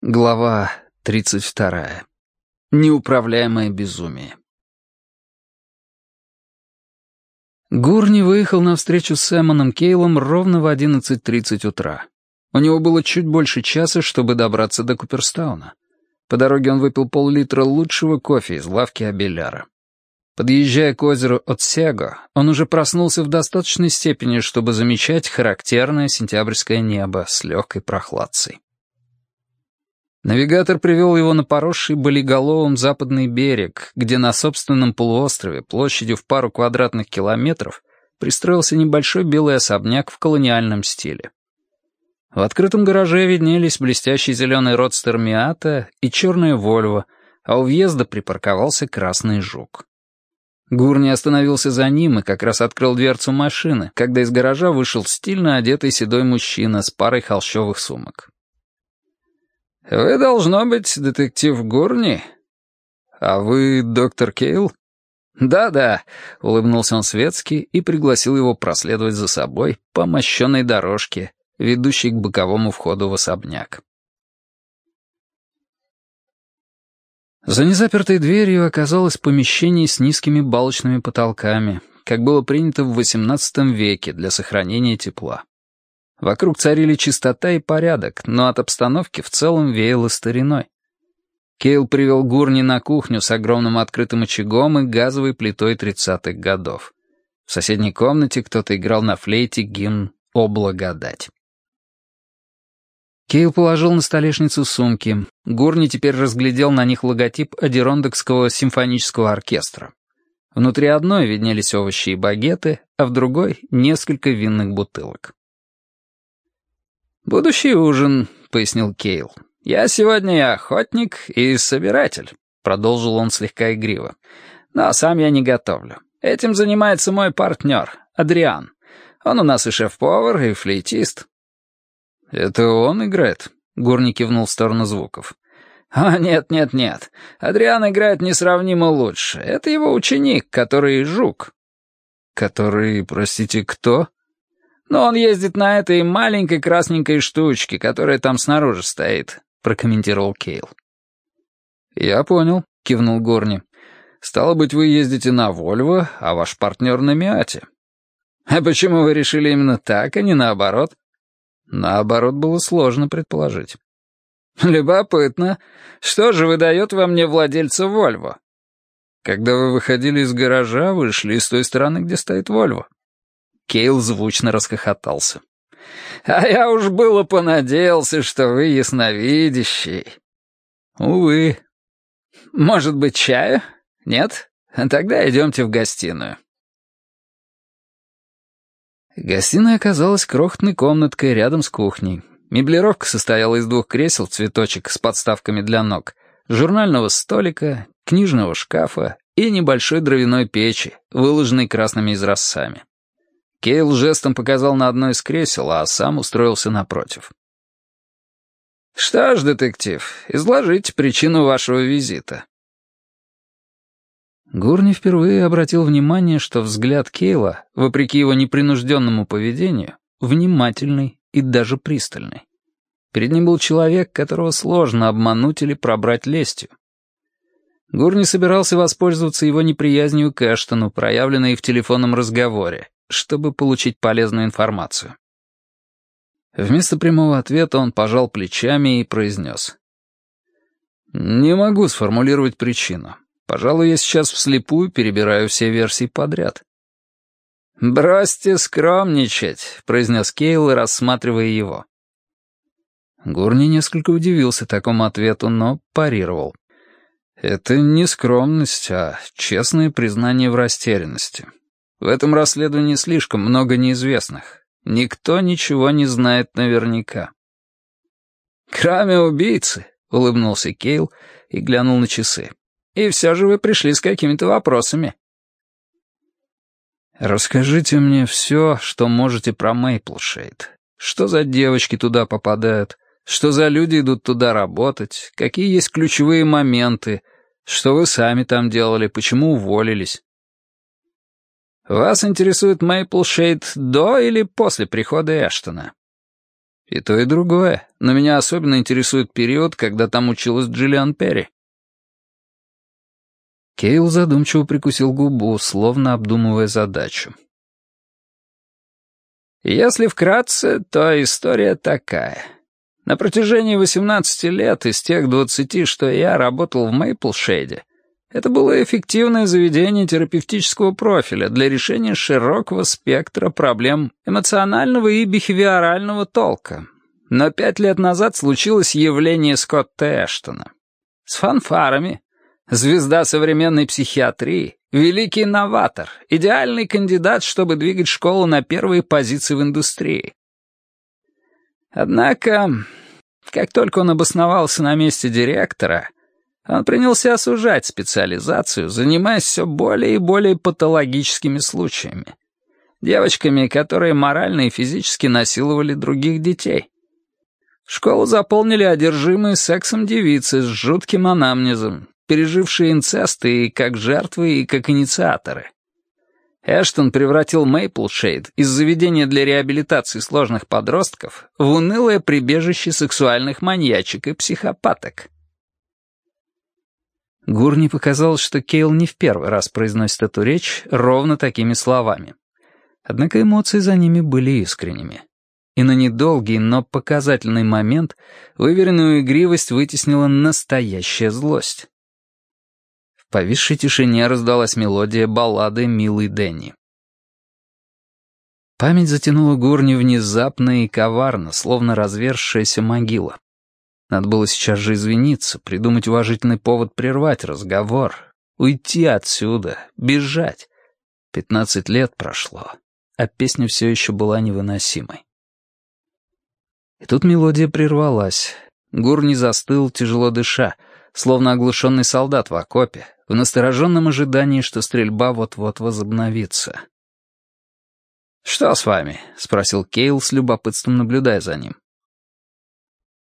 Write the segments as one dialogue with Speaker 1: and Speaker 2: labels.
Speaker 1: Глава 32. Неуправляемое безумие. Гурни выехал на встречу с Сэмоном Кейлом ровно в 11.30 утра. У него было чуть больше часа, чтобы добраться до Куперстауна. По дороге он выпил пол-литра лучшего кофе из лавки Абеляра. Подъезжая к озеру Отсего, он уже проснулся в достаточной степени, чтобы замечать характерное сентябрьское небо с легкой прохладцей. Навигатор привел его на поросший болиголовым западный берег, где на собственном полуострове площадью в пару квадратных километров пристроился небольшой белый особняк в колониальном стиле. В открытом гараже виднелись блестящий зеленый родстер Миата и черная Вольво, а у въезда припарковался красный жук. Гурни остановился за ним и как раз открыл дверцу машины, когда из гаража вышел стильно одетый седой мужчина с парой холщовых сумок. «Вы, должно быть, детектив Гурни? А вы доктор Кейл?» «Да-да», — улыбнулся он светски и пригласил его проследовать за собой по мощенной дорожке, ведущей к боковому входу в особняк. За незапертой дверью оказалось помещение с низкими балочными потолками, как было принято в XVIII веке для сохранения тепла. Вокруг царили чистота и порядок, но от обстановки в целом веяло стариной. Кейл привел Гурни на кухню с огромным открытым очагом и газовой плитой тридцатых годов. В соседней комнате кто-то играл на флейте гимн «О благодать». Кейл положил на столешницу сумки. Гурни теперь разглядел на них логотип Адирондокского симфонического оркестра. Внутри одной виднелись овощи и багеты, а в другой — несколько винных бутылок. «Будущий ужин», — пояснил Кейл. «Я сегодня и охотник, и собиратель», — продолжил он слегка игриво. «Но сам я не готовлю. Этим занимается мой партнер, Адриан. Он у нас и шеф-повар, и флейтист». «Это он играет?» — Гурни кивнул в сторону звуков. «А, нет-нет-нет. Адриан играет несравнимо лучше. Это его ученик, который жук». «Который, простите, кто?» «Но он ездит на этой маленькой красненькой штучке, которая там снаружи стоит», — прокомментировал Кейл. «Я понял», — кивнул Горни. «Стало быть, вы ездите на Вольво, а ваш партнер на Миате». «А почему вы решили именно так, а не наоборот?» Наоборот, было сложно предположить. «Любопытно. Что же выдает во мне владельца Вольво?» «Когда вы выходили из гаража, вы шли с той стороны, где стоит Вольво». Кейл звучно расхохотался. «А я уж было понадеялся, что вы ясновидящий». «Увы». «Может быть, чаю? Нет? Тогда идемте в гостиную». Гостиная оказалась крохотной комнаткой рядом с кухней. Меблировка состояла из двух кресел цветочек с подставками для ног, журнального столика, книжного шкафа и небольшой дровяной печи, выложенной красными изразцами. Кейл жестом показал на одно из кресел, а сам устроился напротив. «Что ж, детектив, изложите причину вашего визита». Гурни впервые обратил внимание, что взгляд Кейла, вопреки его непринужденному поведению, внимательный и даже пристальный. Перед ним был человек, которого сложно обмануть или пробрать лестью. Гурни собирался воспользоваться его неприязнью к Эштону, проявленной в телефонном разговоре, чтобы получить полезную информацию. Вместо прямого ответа он пожал плечами и произнес. «Не могу сформулировать причину. Пожалуй, я сейчас вслепую перебираю все версии подряд». «Бросьте скромничать», — произнес Кейл, рассматривая его. Гурни несколько удивился такому ответу, но парировал. «Это не скромность, а честное признание в растерянности. В этом расследовании слишком много неизвестных. Никто ничего не знает наверняка. «Кроме убийцы», — улыбнулся Кейл и глянул на часы. «И все же вы пришли с какими-то вопросами». «Расскажите мне все, что можете про Мейплшейд. Что за девочки туда попадают? Что за люди идут туда работать? Какие есть ключевые моменты? Что вы сами там делали? Почему уволились?» «Вас интересует Мейплшейд до или после прихода Эштона?» И то, и другое. Но меня особенно интересует период, когда там училась Джиллиан Перри. Кейл задумчиво прикусил губу, словно обдумывая задачу. Если вкратце, то история такая. На протяжении 18 лет из тех 20, что я работал в Мейплшейде, это было эффективное заведение терапевтического профиля для решения широкого спектра проблем эмоционального и бихевиорального толка. Но пять лет назад случилось явление Скотта Эштона. С фанфарами. Звезда современной психиатрии, великий новатор, идеальный кандидат, чтобы двигать школу на первые позиции в индустрии. Однако, как только он обосновался на месте директора, он принялся сужать специализацию, занимаясь все более и более патологическими случаями. Девочками, которые морально и физически насиловали других детей. Школу заполнили одержимые сексом девицы с жутким анамнезом, пережившие инцест и как жертвы, и как инициаторы. Эштон превратил Мейплшейд из заведения для реабилитации сложных подростков в унылое прибежище сексуальных маньячек и психопаток. Гурни показалось, что Кейл не в первый раз произносит эту речь ровно такими словами. Однако эмоции за ними были искренними. И на недолгий, но показательный момент выверенную игривость вытеснила настоящая злость. В повисшей тишине раздалась мелодия баллады «Милый Дэнни». Память затянула Гурни внезапно и коварно, словно разверзшаяся могила. Надо было сейчас же извиниться, придумать уважительный повод прервать разговор, уйти отсюда, бежать. Пятнадцать лет прошло, а песня все еще была невыносимой. И тут мелодия прервалась. Гур не застыл, тяжело дыша, словно оглушенный солдат в окопе, в настороженном ожидании, что стрельба вот-вот возобновится. «Что с вами?» — спросил Кейл с любопытством, наблюдая за ним.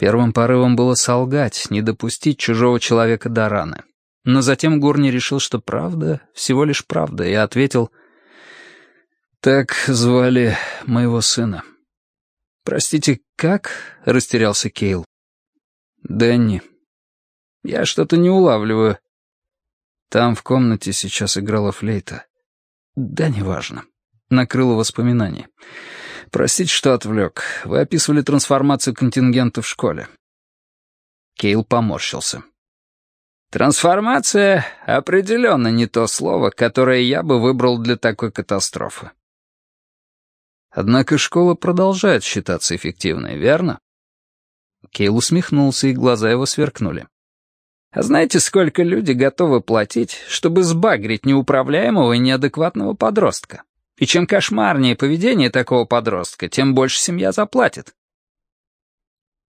Speaker 1: Первым порывом было солгать, не допустить чужого человека до раны. Но затем Гурни решил, что правда всего лишь правда, и ответил, «Так звали моего сына». «Простите, как?» — растерялся Кейл. «Дэнни. Я что-то не улавливаю. Там в комнате сейчас играла флейта. Да, неважно. Накрыло воспоминание. «Простите, что отвлек. Вы описывали трансформацию контингента в школе». Кейл поморщился. «Трансформация — определенно не то слово, которое я бы выбрал для такой катастрофы». Однако школа продолжает считаться эффективной, верно? Кейл усмехнулся, и глаза его сверкнули. А знаете, сколько люди готовы платить, чтобы сбагрить неуправляемого и неадекватного подростка? И чем кошмарнее поведение такого подростка, тем больше семья заплатит.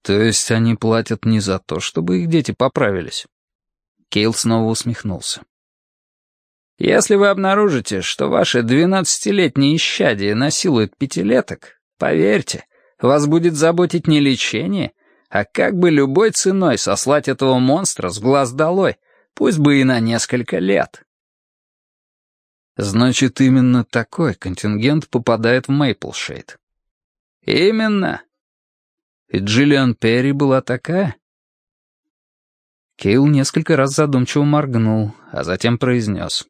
Speaker 1: То есть они платят не за то, чтобы их дети поправились? Кейл снова усмехнулся. Если вы обнаружите, что ваше двенадцатилетнее исчадие насилует пятилеток, поверьте, вас будет заботить не лечение, а как бы любой ценой сослать этого монстра с глаз долой, пусть бы и на несколько лет. Значит, именно такой контингент попадает в Мейплшейд. Именно. И Джиллиан Перри была такая? Кейл несколько раз задумчиво моргнул, а затем произнес.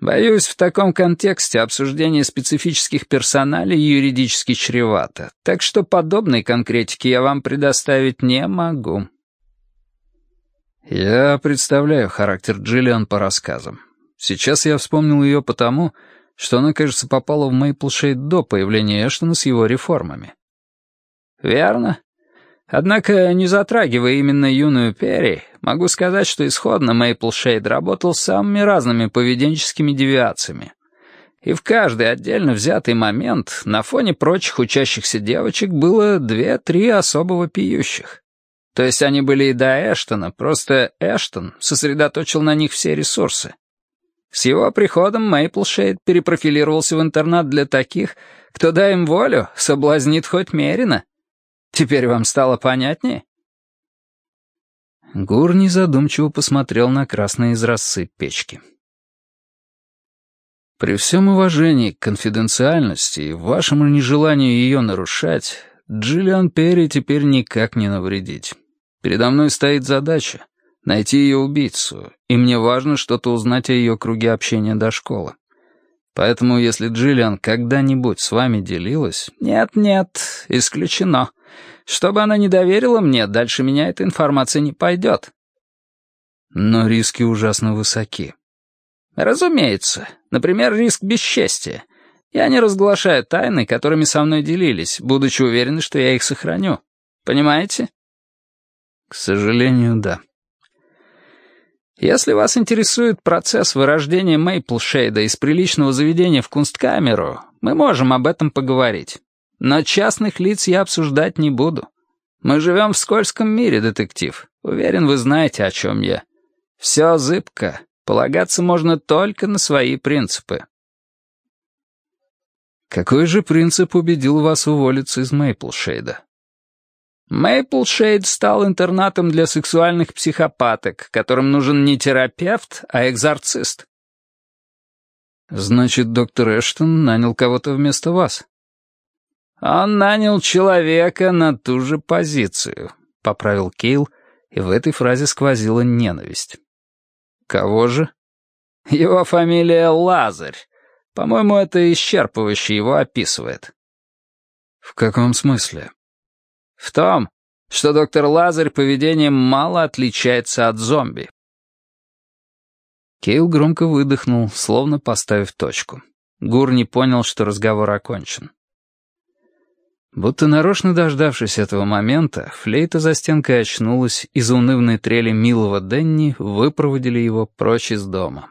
Speaker 1: «Боюсь, в таком контексте обсуждение специфических персоналей юридически чревато, так что подобной конкретики я вам предоставить не могу». «Я представляю характер Джиллиан по рассказам. Сейчас я вспомнил ее потому, что она, кажется, попала в Мейплшейд до появления Эштона с его реформами. Верно. Однако, не затрагивая именно юную Перри, могу сказать, что исходно Мейплшейд работал с самыми разными поведенческими девиациями. И в каждый отдельно взятый момент на фоне прочих учащихся девочек было две-три особого пьющих. То есть они были и до Эштона, просто Эштон сосредоточил на них все ресурсы. С его приходом Мейплшейд перепрофилировался в интернат для таких, кто, дай им волю, соблазнит хоть Мерина. Теперь вам стало понятнее?» Гурни задумчиво посмотрел на красные изразцы печки. «При всем уважении к конфиденциальности и вашему нежеланию ее нарушать, Джиллиан Перри теперь никак не навредить. Передо мной стоит задача — найти ее убийцу, и мне важно что-то узнать о ее круге общения до школы. Поэтому, если Джиллиан когда-нибудь с вами делилась... Нет-нет, исключено. Чтобы она не доверила мне, дальше меня эта информация не пойдет. Но риски ужасно высоки. Разумеется. Например, риск бесчестия. Я не разглашаю тайны, которыми со мной делились, будучи уверен, что я их сохраню. Понимаете? К сожалению, да. Если вас интересует процесс вырождения Мейплшейда из приличного заведения в кунсткамеру, мы можем об этом поговорить. Но частных лиц я обсуждать не буду. Мы живем в скользком мире, детектив. Уверен, вы знаете, о чем я. Все зыбко. Полагаться можно только на свои принципы. Какой же принцип убедил вас уволиться из Мейплшейда? Мейплшейд стал интернатом для сексуальных психопаток, которым нужен не терапевт, а экзорцист. Значит, доктор Эштон нанял кого-то вместо вас? Он нанял человека на ту же позицию, поправил Кейл, и в этой фразе сквозила ненависть. Кого же? Его фамилия Лазарь. По-моему, это исчерпывающе его описывает. В каком смысле? В том, что доктор Лазарь поведением мало отличается от зомби. Кейл громко выдохнул, словно поставив точку. Гур не понял, что разговор окончен. Будто нарочно дождавшись этого момента, флейта за стенкой очнулась, и за унывной трели милого Денни выпроводили его прочь из дома.